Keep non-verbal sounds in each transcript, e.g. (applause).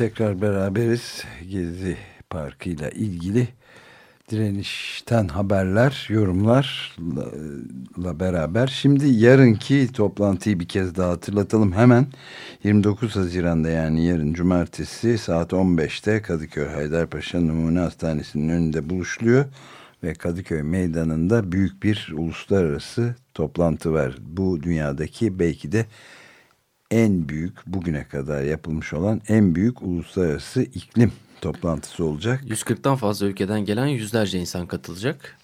tekrar beraberiz. Gezi Parkı ile ilgili direnişten haberler, yorumlarla beraber. Şimdi yarınki toplantıyı bir kez daha hatırlatalım. Hemen 29 Haziran'da yani yarın cumartesi saat 15'te Kadıköy Haydarpaşa Numune Hastanesi'nin önünde buluşuluyor. Ve Kadıköy Meydanı'nda büyük bir uluslararası toplantı var. Bu dünyadaki belki de en büyük bugüne kadar yapılmış olan en büyük uluslararası iklim toplantısı olacak. 140'tan fazla ülkeden gelen yüzlerce insan katılacak.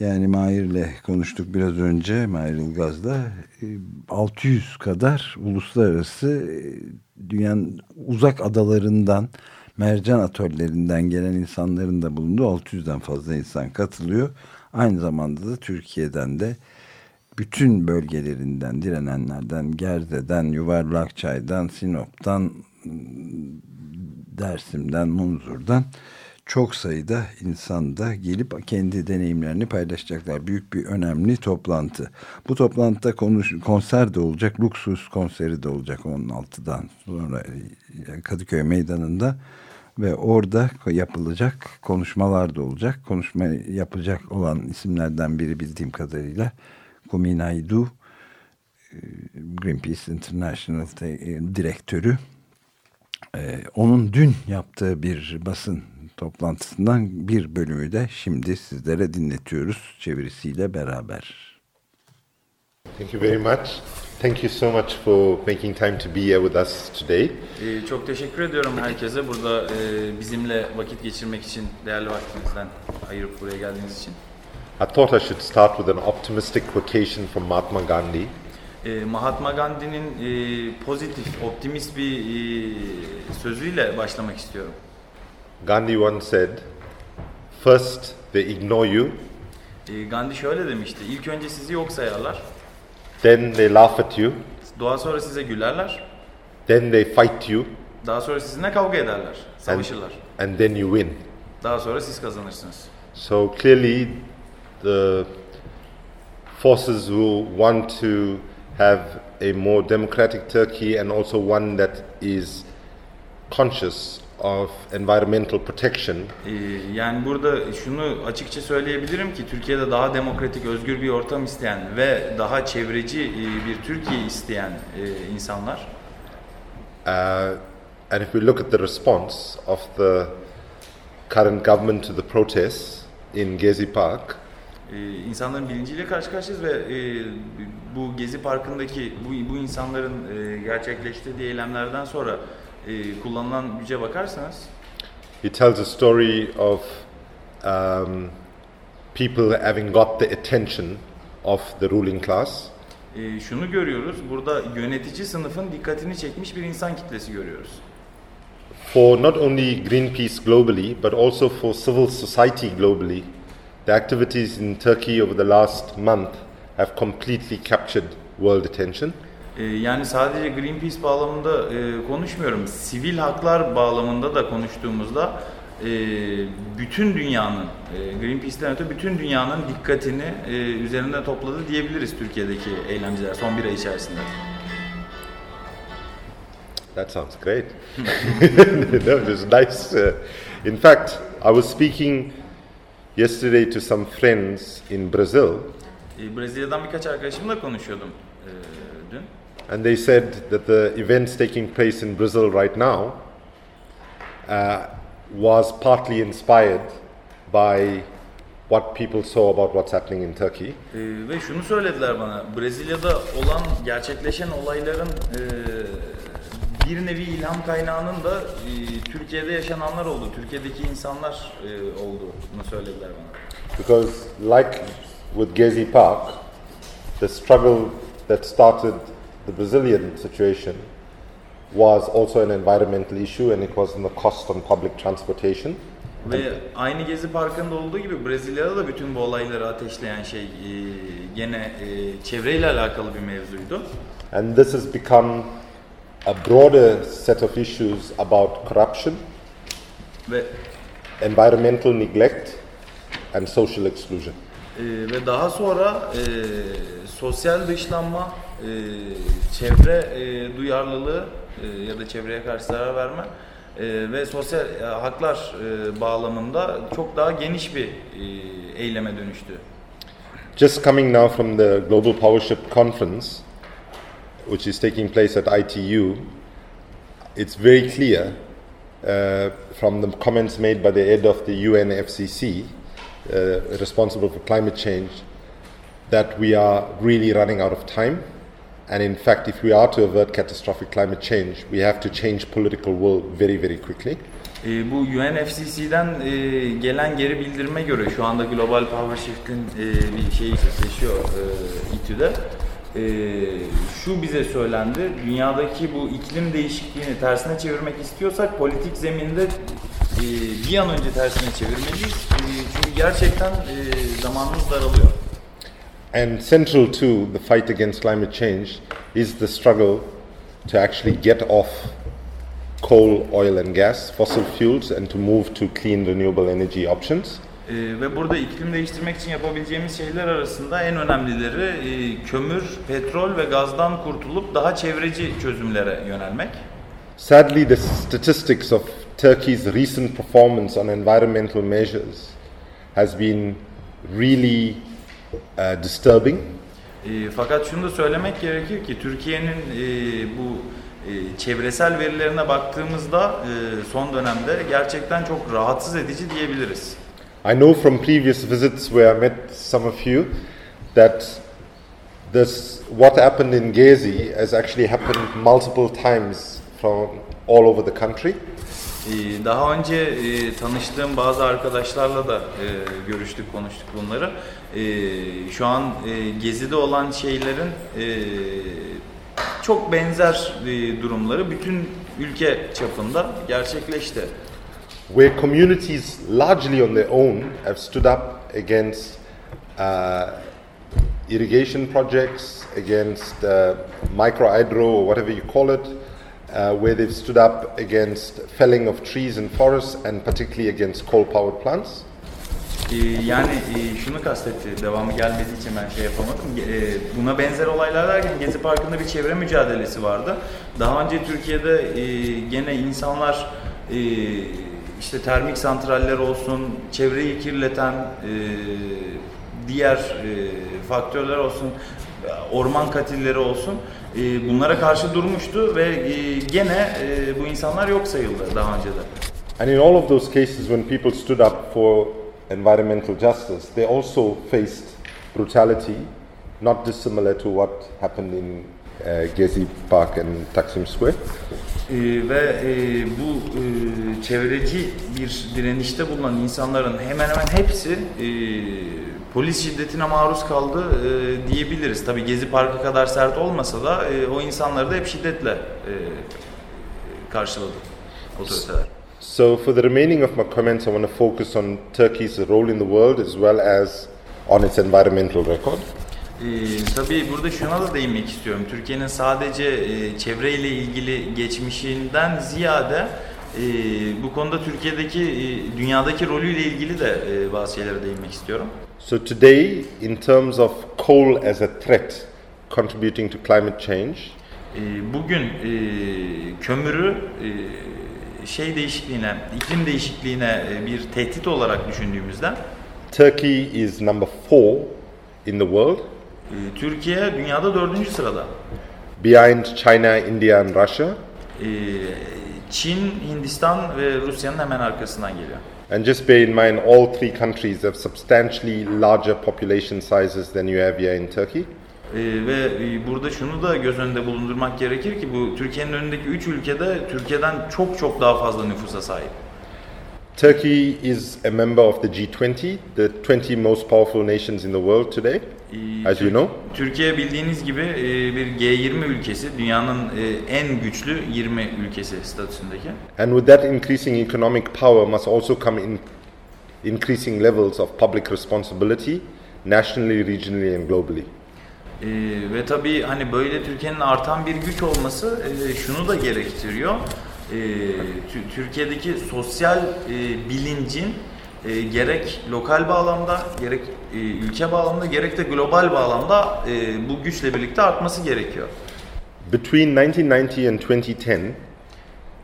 Yani Mahir'le konuştuk biraz önce Mahir Ilgaz'la e, 600 kadar uluslararası e, dünyanın uzak adalarından mercan atölyelerinden gelen insanların da bulunduğu 600'den fazla insan katılıyor. Aynı zamanda da Türkiye'den de bütün bölgelerinden direnenlerden Gerze'den, Yuvarlakçay'dan, Sinop'tan, Dersim'den, Munzur'dan çok sayıda insan da gelip kendi deneyimlerini paylaşacaklar. Büyük bir önemli toplantı. Bu toplantıda konuş, konser de olacak. Luxus konseri de olacak 16'dan sonra Kadıköy Meydanı'nda. Ve orada yapılacak konuşmalar da olacak. Konuşma yapacak olan isimlerden biri bildiğim kadarıyla Kuminaidu Greenpeace International direktörü onun dün yaptığı bir basın toplantısından bir bölümü de şimdi sizlere dinletiyoruz çevirisiyle beraber. Thank you very much. Thank you so much for making time to be here with us today. Ee, Çok teşekkür ediyorum herkese burada e, bizimle vakit geçirmek için değerli vaktinizden ayırıp buraya geldiğiniz için. I thought I should start with an optimistic quotation from Mahatma Gandhi. Ee, Mahatma Gandhi'nin e, pozitif, optimist bir e, sözüyle başlamak istiyorum. Gandhi once said, First they ignore you, Ee, Gandhi şöyle demişti, ilk önce sizi yok sayarlar, then they laugh at you, daha sonra size gülerler, then they fight you, daha sonra sizinle kavga ederler, and, savaşırlar. and then you win. Daha sonra siz kazanırsınız. So clearly, the forces who want to have a more democratic Turkey and also one that is conscious of environmental protection. Ee, yani burada şunu açıkça söyleyebilirim ki Türkiye'de daha demokratik, özgür bir ortam isteyen ve daha çevreci e, bir Türkiye isteyen e, insanlar. Uh, and if we look at the response of the current government to the protests in Gezi Park, Ee, insanların bilinciyle karşı karşıyayız ve e, bu Gezi Parkı'ndaki bu, bu insanların e, gerçekleştirdiği eylemlerden sonra e, kullanılan güce bakarsanız it tells a story of um, people having got the attention of the ruling class. e, şunu görüyoruz. Burada yönetici sınıfın dikkatini çekmiş bir insan kitlesi görüyoruz. For not only Greenpeace globally, but also for civil society globally, the activities in Turkey over the last month have completely captured world attention. E, yani sadece Greenpeace bağlamında e, konuşmuyorum. Sivil haklar bağlamında da konuştuğumuzda e, bütün dünyanın, e, Greenpeace'ten öte bütün dünyanın dikkatini üzerinde topladı diyebiliriz Türkiye'deki eylemciler son bir ay içerisinde. That sounds great. (laughs) it was nice. Uh, in fact, I was speaking yesterday to some friends in Brazil, E, Brezilya'dan birkaç arkadaşımla konuşuyordum e, dün. and they said that the events taking place in Brazil right now uh, was partly inspired by what people saw about what's happening in Turkey. E, ve şunu söylediler bana, Brezilya'da olan, gerçekleşen olayların e, bir nevi ilham kaynağının da e, Türkiye'de yaşananlar oldu. Türkiye'deki insanlar e, olduğunu söylediler bana. Because, like with Gezi Park, the struggle that started the Brazilian situation was also an environmental issue and it was in the cost on public transportation. Ve aynı Gezi Parkı'nda olduğu gibi Brezilya'da da bütün bu olayları ateşleyen şey e, gene e, çevreyle alakalı bir mevzuydu. And this has become a broader set of issues about corruption, Ve environmental neglect, and social exclusion. e, ve daha sonra e, sosyal dışlanma, e, çevre e, duyarlılığı e, ya da çevreye karşı zarar verme e, ve sosyal e, haklar e, bağlamında çok daha geniş bir e, eyleme dönüştü. Just coming now from the Global Powership Conference, which is taking place at ITU, it's very clear uh, from the comments made by the head of the UNFCCC, uh, responsible for climate change, that we are really running out of time. And in fact, if we are to avert catastrophic climate change, we have to change political will very, very quickly. E, bu UNFCC'den e, gelen geri bildirime göre şu anda Global Power Shift'in e, bir şeyi seçiyor e, İTÜ'de. E, şu bize söylendi, dünyadaki bu iklim değişikliğini tersine çevirmek istiyorsak politik zeminde e, bir an önce tersine çevirmeliyiz. E, çünkü gerçekten e, zamanımız daralıyor. And central to the fight against climate change is the struggle to actually get off coal, oil, and gas, fossil fuels, and to move to clean, renewable energy options. Ee, ve burada iklim değiştirmek için yapabileceğimiz şeyler arasında en önemlileri e, kömür, petrol ve gazdan kurtulup daha çevreci çözümlere yönelmek. Sadly, the statistics of Turkey's recent performance on environmental measures has been really uh, disturbing. E, fakat şunu da söylemek gerekir ki Türkiye'nin e, bu e, çevresel verilerine baktığımızda e, son dönemde gerçekten çok rahatsız edici diyebiliriz. I know from previous visits where I met some of you that this what happened in Gezi has actually happened multiple times from all over the country. Ee, Daha önce e, tanıştığım bazı arkadaşlarla da e, görüştük, konuştuk bunları. E, Şu an e, Gezi'de olan şeylerin e, çok benzer e, durumları bütün ülke çapında gerçekleşti. Where communities largely on their own have stood up against uh, irrigation projects, against uh, micro hydro or whatever you call it, uh, where they've stood up against felling of trees and forests and particularly against coal powered plants. Ee, Yani e, şunu kastetti, devamı gelmediği için ben şey yapamadım. E, Buna benzer olaylar derken Gezi Parkı'nda bir çevre mücadelesi vardı. Daha önce Türkiye'de e, gene insanlar işte termik santraller olsun, çevreyi kirleten e, diğer e, faktörler olsun, orman katilleri olsun e, bunlara karşı durmuştu ve e, gene e, bu insanlar yok sayıldı daha önce de. And in all of those cases, when people stood up for environmental justice, they also faced brutality, not dissimilar to what happened in uh, Gezi Park and Taksim Square. Ee, ve e, bu e, çevreci bir direnişte bulunan insanların hemen hemen hepsi e, polis şiddetine maruz kaldı e, diyebiliriz. Tabii Gezi Parkı kadar sert olmasa da e, o insanları da hep şiddetle e, karşıladı otoriteler. So, for the remaining of my comments, I want to focus on Turkey's role in the world as well as on its environmental record. Ee, tabii burada şuna da değinmek istiyorum. Türkiye'nin sadece e, çevreyle ilgili geçmişinden ziyade e, bu konuda Türkiye'deki, e, dünyadaki rolüyle ilgili de e, bazı şeylere değinmek istiyorum. So, today, in terms of coal as a threat contributing to climate change, E, bugün e, kömürü e, şey değişikliğine, iklim değişikliğine e, bir tehdit olarak düşündüğümüzde Turkey is number four in the world, Türkiye dünyada dördüncü sırada. behind China, India, and Russia. E, Çin, Hindistan ve Rusya'nın hemen arkasından geliyor. And just bear in mind, all three countries have substantially larger population sizes than you have here in Turkey. E, ve e, burada şunu da göz önünde bulundurmak gerekir ki bu Türkiye'nin önündeki 3 ülkede Türkiye'den çok çok daha fazla nüfusa sahip. Turkey is a member of the G20, the 20 most powerful nations in the world today, E, as you know. Türkiye bildiğiniz gibi e, bir G20 ülkesi, dünyanın e, en güçlü 20 ülkesi statüsündeki. And with that increasing economic power must also come in increasing levels of public responsibility, nationally, regionally, and globally. Ee, ve tabii hani böyle Türkiye'nin artan bir güç olması e, şunu da gerektiriyor. Ee, Tü- Türkiye'deki sosyal e, bilincin e, gerek lokal bağlamda, gerek e, ülke bağlamda, gerek de global bağlamda e, bu güçle birlikte artması gerekiyor. Between 1990 and 2010,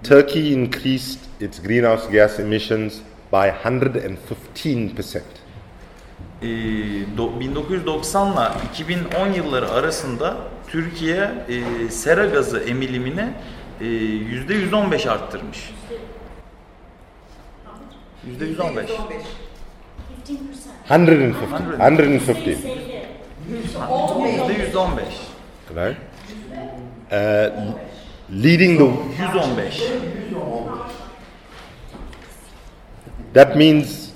Turkey increased its greenhouse gas emissions by 115%. Ee, do- 1990 ile 2010 yılları arasında Türkiye e, sera gazı emilimini e, %115 arttırmış. %115. 150. 150. %115. Right? Uh, leading the 115. That means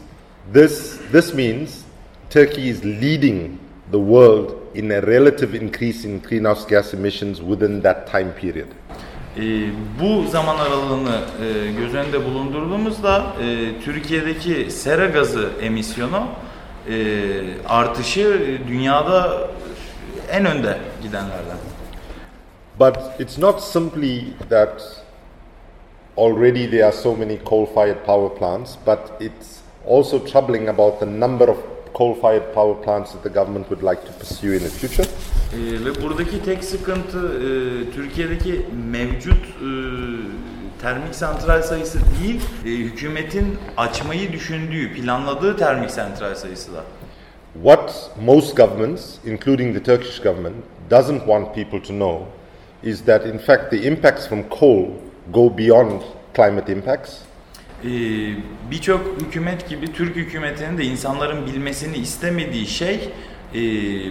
this this means Turkey is leading the world in a relative increase in greenhouse gas emissions within that time period. Ee, bu zaman aralığını e, göz önünde bulundurduğumuzda e, Türkiye'deki sera gazı emisyonu e, artışı e, dünyada en önde gidenlerden. But it's not simply that already there are so many coal-fired power plants, but it's also troubling about the number of coal-fired power plants that the government would like to pursue in the future. Ee, ve buradaki tek sıkıntı e, Türkiye'deki mevcut e, termik santral sayısı değil, e, hükümetin açmayı düşündüğü, planladığı termik santral sayısı da. What most governments, including the Turkish government, doesn't want people to know is that in fact the impacts from coal go beyond climate impacts. Ee, Birçok hükümet gibi Türk hükümetinin de insanların bilmesini istemediği şey e,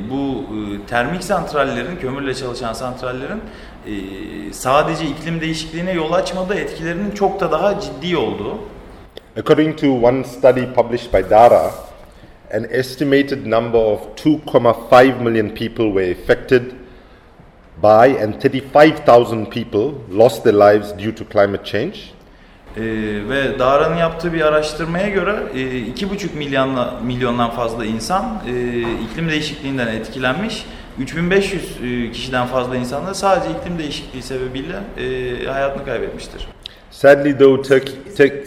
bu e, termik santrallerin, kömürle çalışan santrallerin e, sadece iklim değişikliğine yol açmadığı etkilerinin çok da daha ciddi olduğu. According to one study published by DARA, an estimated number of 2.5 million people were affected by and 35,000 people lost their lives due to climate change. Ee, ve Dara'nın yaptığı bir araştırmaya göre e, iki buçuk milyonla, milyondan fazla insan e, iklim değişikliğinden etkilenmiş. 3500 e, kişiden fazla insan da sadece iklim değişikliği sebebiyle e, hayatını kaybetmiştir. Sadly though Turkey, Tur- 3,000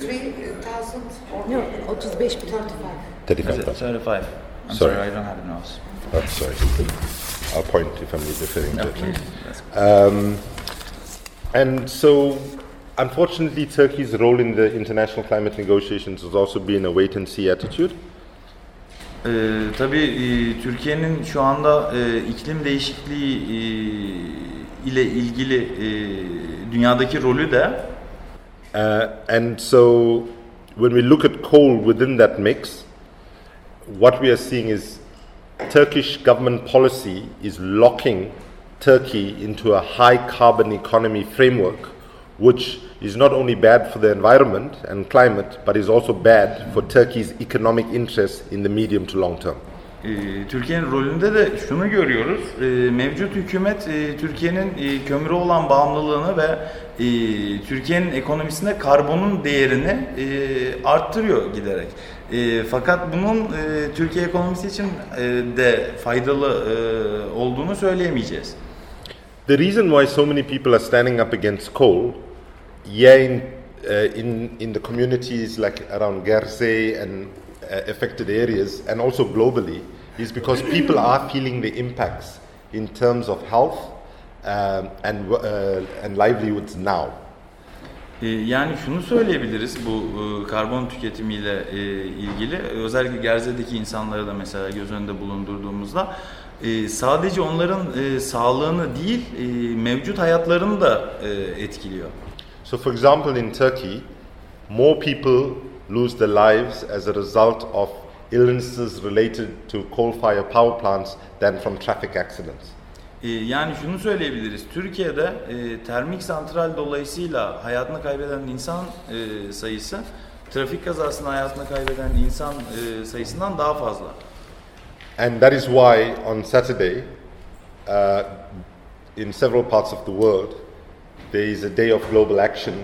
or No, 35 bin. 35,000. 35. I'm Sorry. sorry, I don't have the nose. Oh, sorry. I'll point if I'm referring to it. That's- Um, and so, unfortunately, Turkey's role in the international climate negotiations has also been a wait and see attitude. Ee, tabii e, Türkiye'nin şu anda e, iklim değişikliği e, ile ilgili e, dünyadaki rolü de Uh, and so, when we look at coal within that mix, what we are seeing is Turkish government policy is locking Turkey into a high carbon economy framework, which is not only bad for the environment and climate, but is also bad for Turkey's economic interests in the medium to long term. Ee, Türkiye'nin rolünde de şunu görüyoruz. Ee, Mevcut hükümet e, Türkiye'nin e, kömüre olan bağımlılığını ve e, Türkiye'nin ekonomisinde karbonun değerini arttırıyor giderek. Fakat bunun Türkiye ekonomisi için de faydalı olduğunu söyleyemeyeceğiz. The reason why so many people are standing up against coal, yeah, in, uh, in, in the communities like around Gersey and uh, affected areas, and also globally, is because people are feeling the impacts in terms of health um, and, uh, and livelihoods now. Ee, Yani şunu söyleyebiliriz bu e, karbon tüketimiyle e, ilgili. Özellikle Gerze'deki insanları da mesela göz önünde bulundurduğumuzda e, sadece onların e, sağlığını değil e, mevcut hayatlarını da e, etkiliyor. So, for example, in Turkey, more people lose their lives as a result of illnesses related to coal fired power plants than from traffic accidents. Yani şunu söyleyebiliriz. Türkiye'de e, termik santral dolayısıyla hayatını kaybeden insan e, sayısı trafik kazasında hayatını kaybeden insan e, sayısından daha fazla. And that is why on Saturday, uh, in several parts of the world, there is a day of global action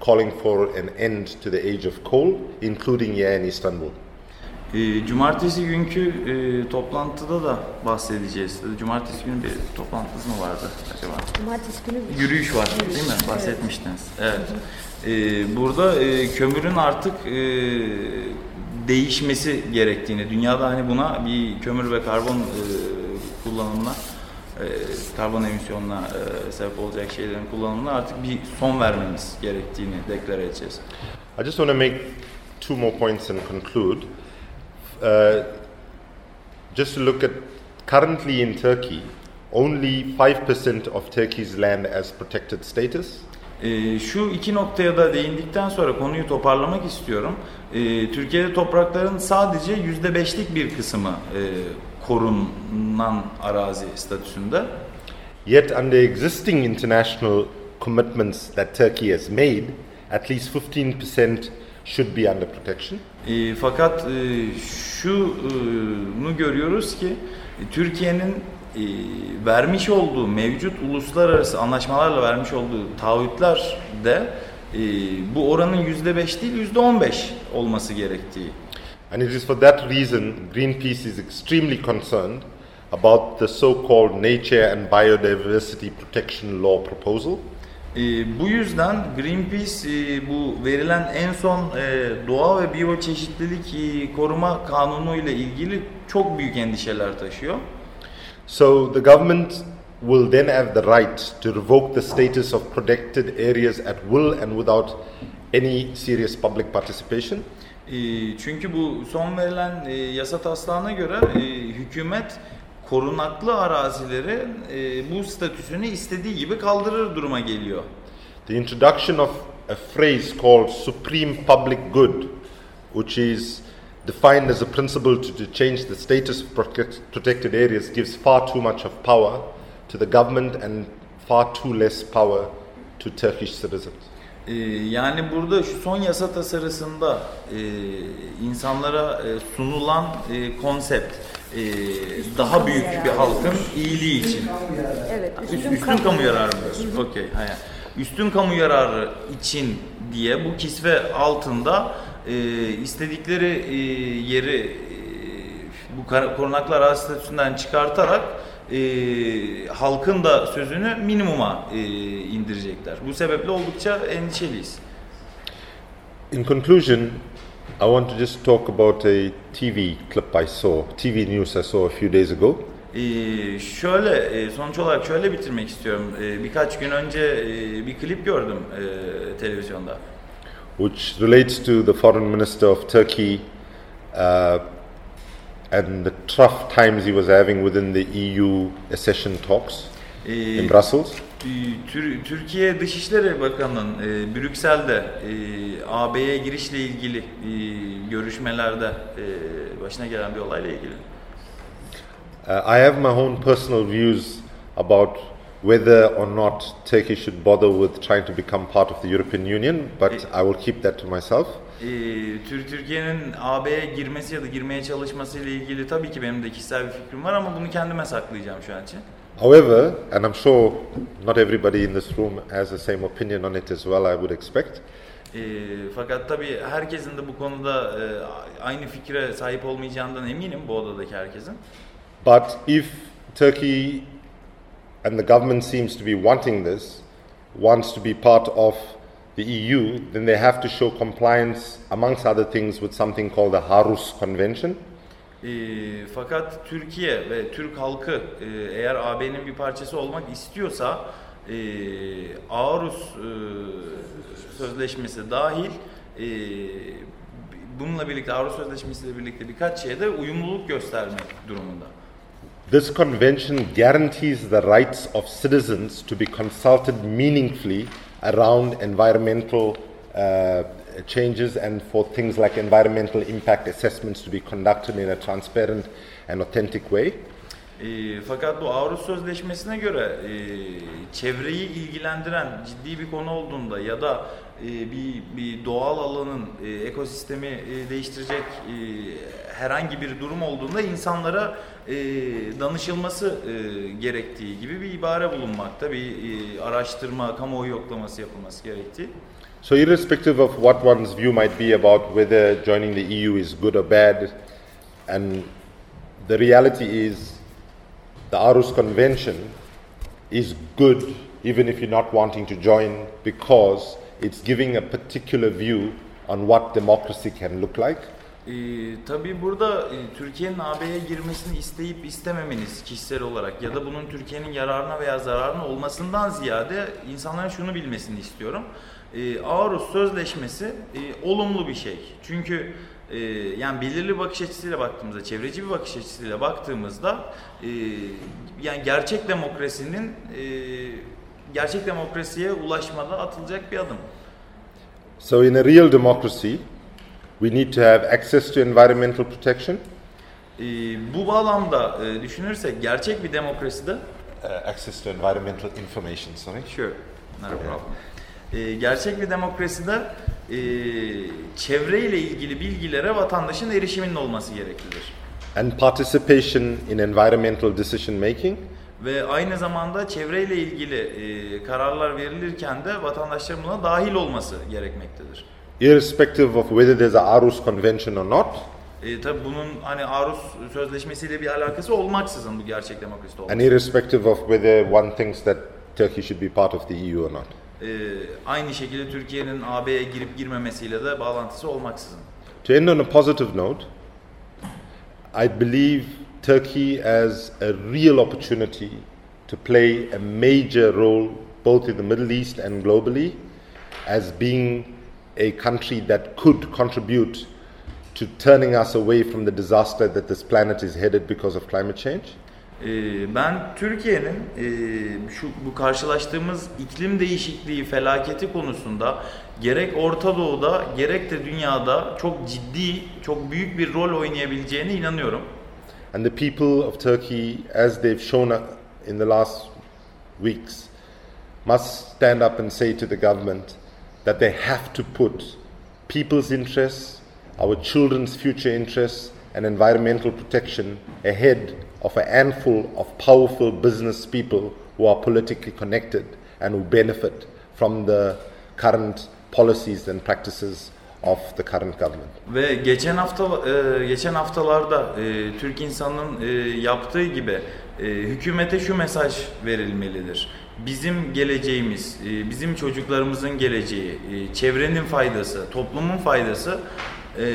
calling for an end to the age of coal, including here in Istanbul. E, cumartesi günkü e, toplantıda da bahsedeceğiz. Cumartesi günü bir toplantınız mı vardı acaba? Cumartesi günü Yürüyüş var değil mi? Bahsetmiştiniz. Evet. Ee, burada e, kömürün artık e, değişmesi gerektiğini, dünyada hani buna bir kömür ve karbon e, kullanımına, e, karbon emisyonuna e, sebep olacak şeylerin kullanımına artık bir son vermemiz gerektiğini deklar edeceğiz. I just want to make two more points and conclude. Uh, just to look at currently in Turkey, only 5% of Turkey's land has protected status. Ee, şu iki noktaya da değindikten sonra konuyu toparlamak istiyorum. Ee, Türkiye'de toprakların sadece yüzde beşlik bir kısmı e, korunan arazi statüsünde. Yet, under existing international commitments that Turkey has made, at least 15% should be under protection. E, fakat e, şunu görüyoruz ki e, Türkiye'nin e, vermiş olduğu mevcut uluslararası anlaşmalarla vermiş olduğu taahhütler de e, bu oranın yüzde beş değil yüzde on beş olması gerektiği. And it is for that reason Greenpeace is extremely concerned about the so called Nature and Biodiversity Protection Law proposal. E, bu yüzden Greenpeace e, bu verilen en son e, doğa ve biyoçeşitlilik e, koruma kanunu ile ilgili çok büyük endişeler taşıyor. So the government will then have the right to revoke the status of protected areas at will and without any serious public participation. E, çünkü bu son verilen e, yasa taslağına göre e, hükümet korunaklı arazileri e, bu statüsünü istediği gibi kaldırır duruma geliyor. The introduction of a phrase called supreme public good, which is defined as a principle to, change the status of protect- protected areas, gives far too much of power to the government and far too less power to Turkish citizens. E, yani burada şu son yasa tasarısında e, insanlara e, sunulan e, konsept e, daha büyük bir halkın iyiliği için. Evet, Üst- Üstün, kamu yararı diyorsun. Okey. Üstün kamu yararı için diye bu kisve altında e, istedikleri e, yeri e, bu korunaklı arazi statüsünden çıkartarak e, halkın da sözünü minimuma e, indirecekler. Bu sebeple oldukça endişeliyiz. In conclusion, I want to just talk about a TV clip I saw, TV news I saw a few days ago. Ee, şöyle e, sonuç olarak şöyle bitirmek istiyorum. Ee, birkaç gün önce e, bir klip gördüm e, televizyonda. which relates to the foreign minister of Turkey uh, and the tough times he was having within the EU accession talks Ee, in Brussels. e, Tür- Türkiye Dışişleri Bakanı'nın e, Brüksel'de e, AB'ye girişle ilgili e, görüşmelerde e, başına gelen bir olayla ilgili. Uh, I have my own personal views about whether or not Turkey should bother with trying to become part of the European Union, but I will keep that to myself. E, Tür- Türkiye'nin AB'ye girmesi ya da girmeye çalışması ile ilgili tabii ki benim de kişisel bir fikrim var ama bunu kendime saklayacağım şu an için. However, and I'm sure not everybody in this room has the same opinion on it as well, I would expect. E, fakat tabii herkesin de bu konuda e, aynı fikre sahip olmayacağından eminim bu odadaki herkesin. But if Turkey and the government seems to be wanting this, wants to be part of the EU, then they have to show compliance, amongst other things, with something called the Harus Convention. E, fakat Türkiye ve Türk halkı e, eğer AB'nin bir parçası olmak istiyorsa e, Aarhus e, Sözleşmesi dahil e, bununla birlikte Aarhus Sözleşmesi ile birlikte birkaç şeye de uyumluluk göstermek durumunda. This convention guarantees the rights of citizens to be consulted meaningfully around environmental uh, changes and for things like environmental impact assessments to be conducted in a transparent and authentic way. E, fakat bu Avrus Sözleşmesi'ne göre e, çevreyi ilgilendiren ciddi bir konu olduğunda ya da e, bir, bir doğal alanın e, ekosistemi e, değiştirecek e, herhangi bir durum olduğunda insanlara e, danışılması e, gerektiği gibi bir ibare bulunmakta. Bir e, araştırma, kamuoyu yoklaması yapılması gerektiği. So, irrespective of what one's view might be about whether joining the EU is good or bad, and the reality is the Aarhus Convention is good even if you're not wanting to join because it's giving a particular view on what democracy can look like. Ee, tabii burada e, Türkiye'nin AB'ye girmesini isteyip istememeniz kişisel olarak ya da bunun Türkiye'nin yararına veya zararına olmasından ziyade insanların şunu bilmesini istiyorum. Ee, Aarhus Sözleşmesi e, olumlu bir şey. Çünkü e, yani belirli bakış açısıyla baktığımızda, çevreci bir bakış açısıyla baktığımızda e, yani gerçek demokrasinin e, gerçek demokrasiye ulaşmada atılacak bir adım. So, in a real democracy, we need to have access to environmental protection, Ee, bu bağlamda e, düşünürsek gerçek bir demokraside uh, access to environmental information, sorry. Sure, not a problem. Ee, gerçek bir demokraside e, çevreyle ilgili bilgilere vatandaşın erişiminin olması gereklidir. and participation in environmental decision making, Ve aynı zamanda çevreyle ilgili e, kararlar verilirken de vatandaşların buna dahil olması gerekmektedir. Irrespective of whether there's a Aarhus Convention or not, E, tabii bunun hani Arus Sözleşmesi'yle bir alakası olmaksızın bu gerçek demokraside and irrespective of whether one thinks that Turkey should be part of the EU or not. E, aynı şekilde Türkiye'nin AB'ye girip girmemesiyle de bağlantısı olmaksızın. To end on a positive note, I believe Turkey has a real opportunity to play a major role both in the Middle East and globally as being a country that could contribute to turning us away from the disaster that this planet is headed because of climate change. Ee, Ben Türkiye'nin e, şu bu karşılaştığımız iklim değişikliği felaketi konusunda gerek Orta Doğu'da gerek de dünyada çok ciddi, çok büyük bir rol oynayabileceğine inanıyorum. And the people of Turkey, as they've shown in the last weeks, must stand up and say to the government that they have to put people's interests, our children's future interests, and environmental protection ahead of a handful of powerful business people who are politically connected and who benefit from the current policies and practices of the current government. Ve geçen hafta geçen haftalarda Türk insanının yaptığı gibi hükümete şu mesaj verilmelidir. Bizim geleceğimiz, e, bizim çocuklarımızın geleceği, e, çevrenin faydası, toplumun faydası e,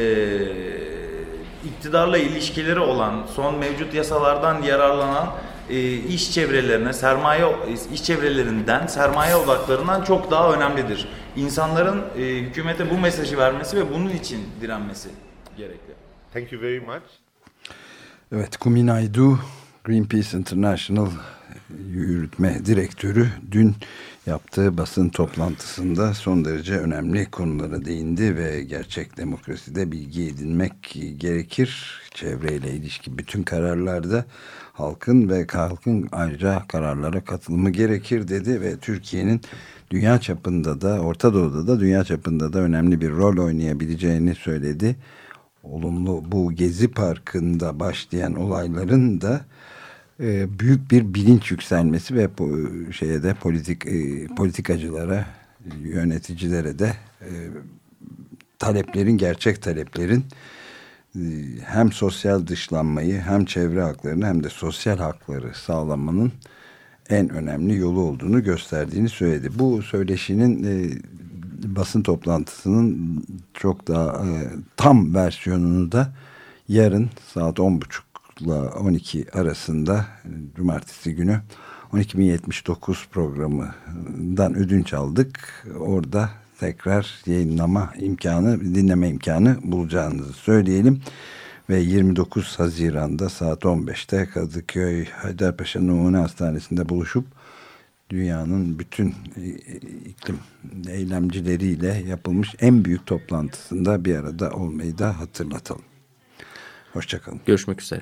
iktidarla ilişkileri olan, son mevcut yasalardan yararlanan iş çevrelerine, sermaye iş çevrelerinden, sermaye odaklarından çok daha önemlidir. İnsanların hükümete bu mesajı vermesi ve bunun için direnmesi gerekli. Thank you very much. Evet, Kuminaydu Greenpeace International yürütme direktörü dün yaptığı basın toplantısında son derece önemli konulara değindi ve gerçek demokraside bilgi edinmek gerekir. Çevreyle ilişki bütün kararlarda halkın ve halkın ayrıca kararlara katılımı gerekir dedi ve Türkiye'nin dünya çapında da Orta Doğu'da da dünya çapında da önemli bir rol oynayabileceğini söyledi. Olumlu bu Gezi Parkı'nda başlayan olayların da e, büyük bir bilinç yükselmesi ve po, şeye de politik e, politikacılara, yöneticilere de e, taleplerin gerçek taleplerin e, hem sosyal dışlanmayı hem çevre haklarını hem de sosyal hakları sağlamanın en önemli yolu olduğunu gösterdiğini söyledi. Bu söyleşinin e, basın toplantısının çok daha e, tam versiyonunu da yarın saat 10.30 ile 12 arasında e, cumartesi günü 12.079 programından ödünç aldık. Orada tekrar yayınlama imkanı, dinleme imkanı bulacağınızı söyleyelim. Ve 29 Haziran'da saat 15'te Kadıköy Haydarpaşa Numune Hastanesi'nde buluşup dünyanın bütün e, iklim eylemcileriyle yapılmış en büyük toplantısında bir arada olmayı da hatırlatalım. Hoşçakalın. Görüşmek üzere.